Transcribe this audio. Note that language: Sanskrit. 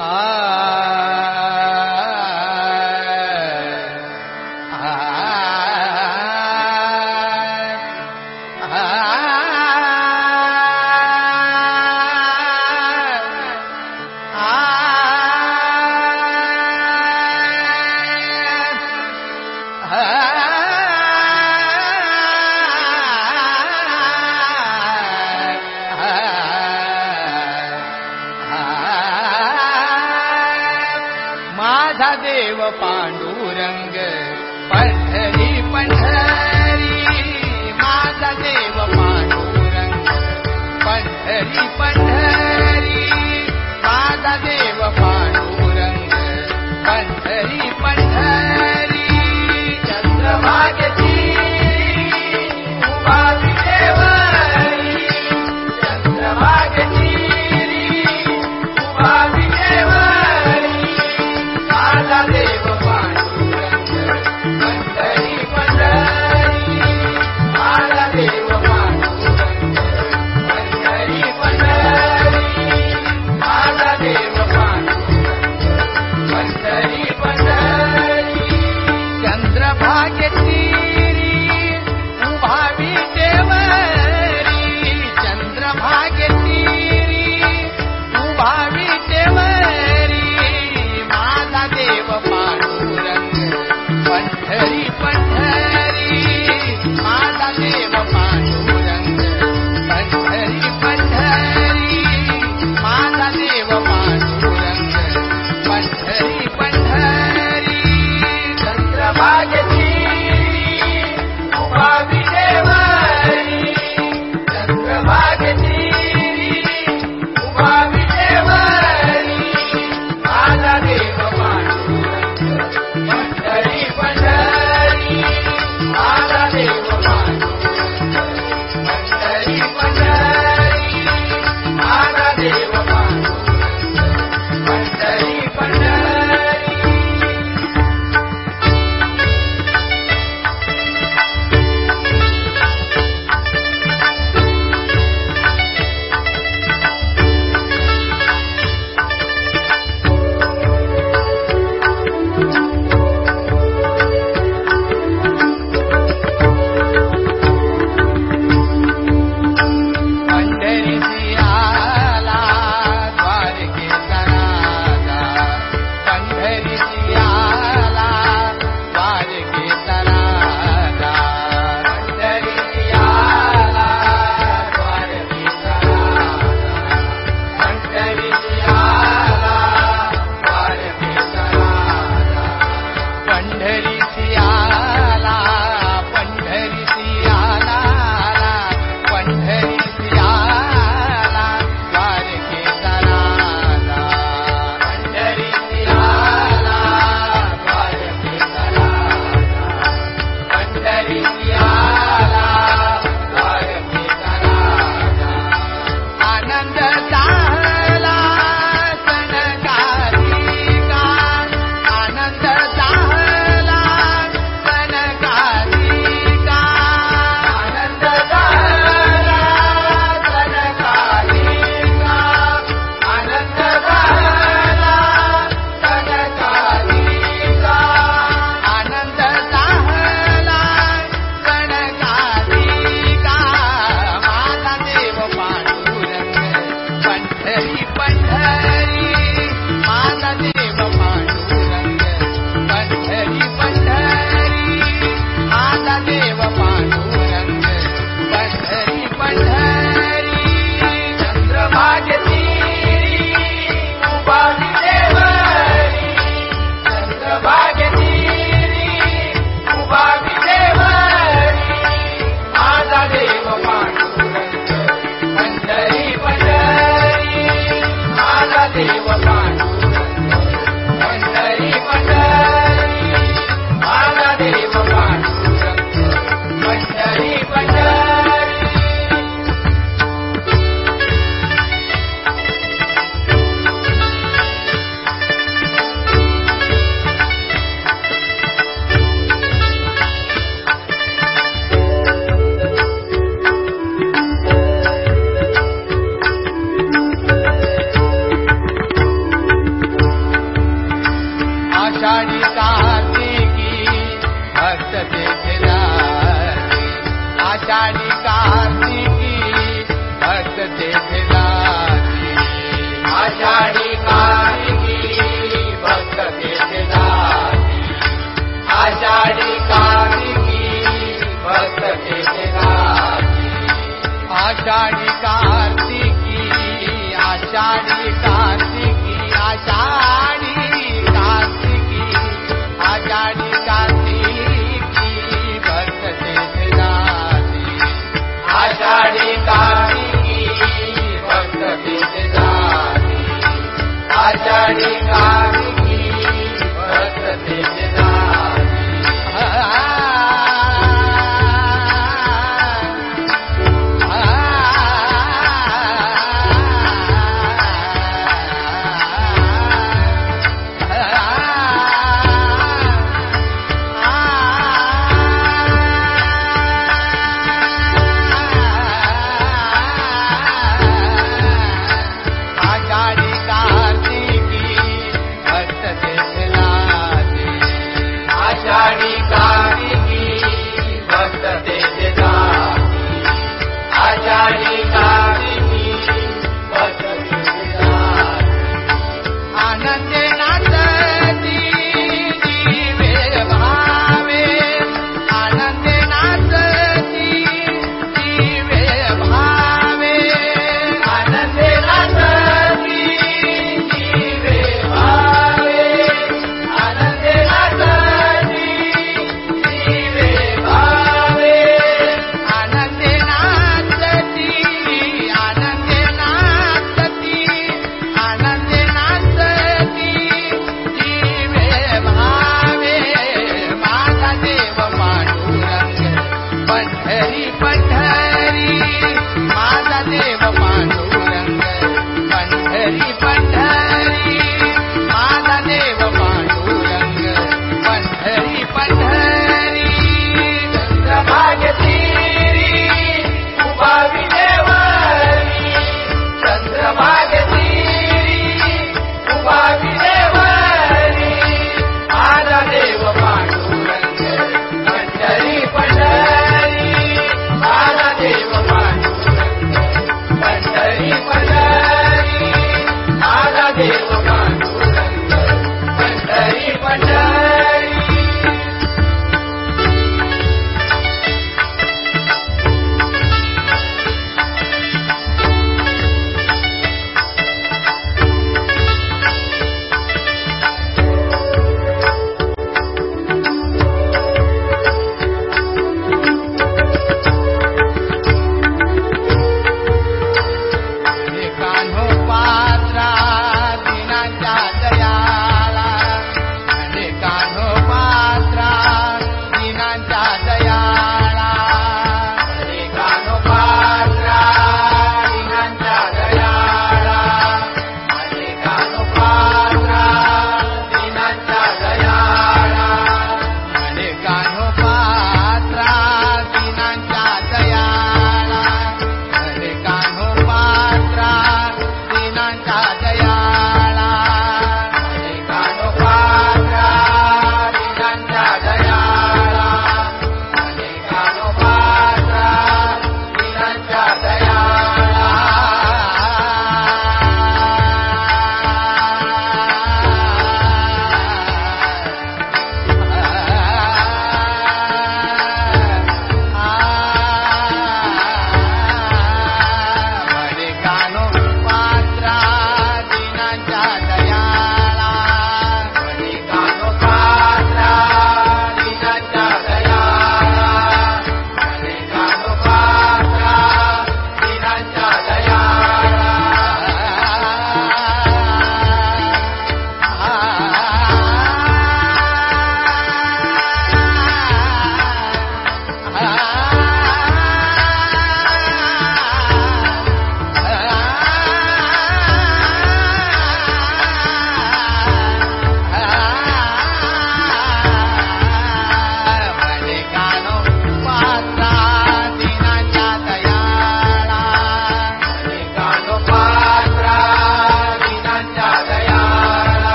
आ देव पाण्डुरङ्ग